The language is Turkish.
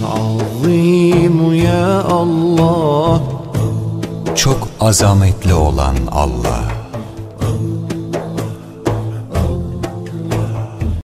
العظيم يا الله Çok azametli olan Allah.